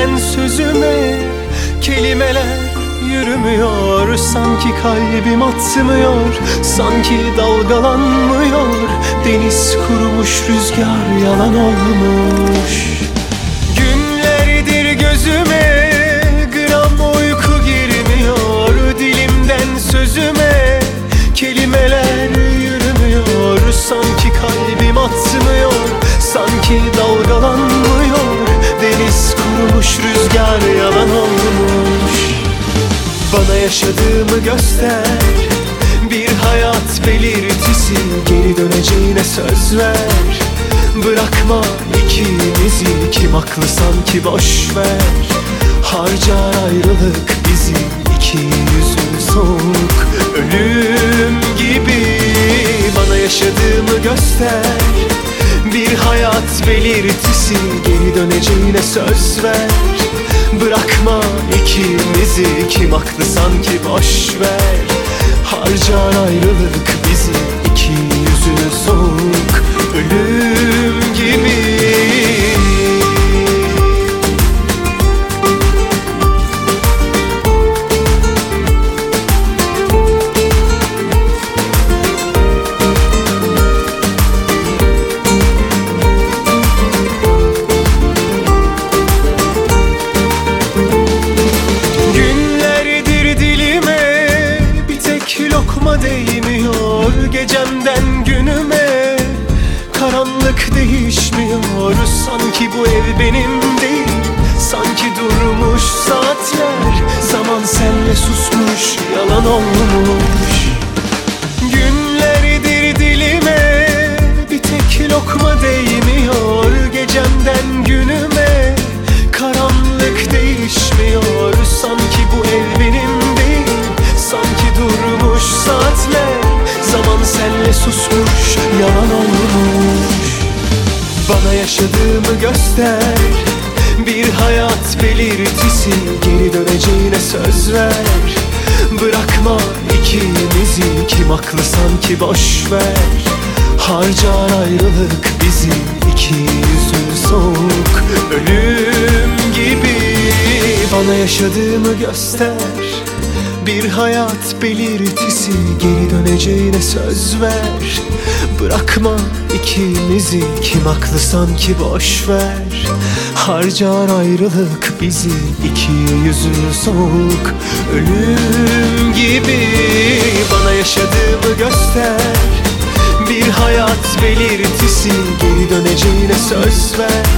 dilimden sözüme Kelimeler yürümüyor. Sanki kalbim atmıyor Sanki dalgalanmıyor. Deniz kurumuş rüzgar yalan olmuş yaşadığımı göster. Bir hayat belirtisi Geri döneceğine söz ver. Bırakma ikimizi Kim haklı sanki boş ver. Harcar ayrılık bizi iki yüzün soğuk. Ölüm gibi Bana yaşadığımı göster. Bir hayat belirtisi Geri döneceğine söz ver. Bırakma ikimizi Kim haklı sanki boş ver. Harcar ayrılık tek lokma değmiyor Gecemden günüme. Karanlık değişmiyor Sanki bu ev benim değil. Sanki durmuş saatler Zaman senle susmuş yalan olmuş. Günlerdir dilime bir tek lokma değmiyor Gecemden susmuş yalan olmuş. Bana yaşadığımı göster. Bir hayat belirtisi Geri döneceğine söz ver. Bırakma ikimizi Kim haklı sanki boş ver. Harcar ayrılık bizi iki yüzün soğuk. Ölüm gibi Bana yaşadığımı göster bir hayat belirtisi Geri döneceğine söz ver. Bırakma ikimizi Kim haklı sanki boş ver. Harcar ayrılık bizi iki yüzün soğuk. Ölüm gibi Bana yaşadığımı göster. Bir hayat belirtisi Geri döneceğine söz ver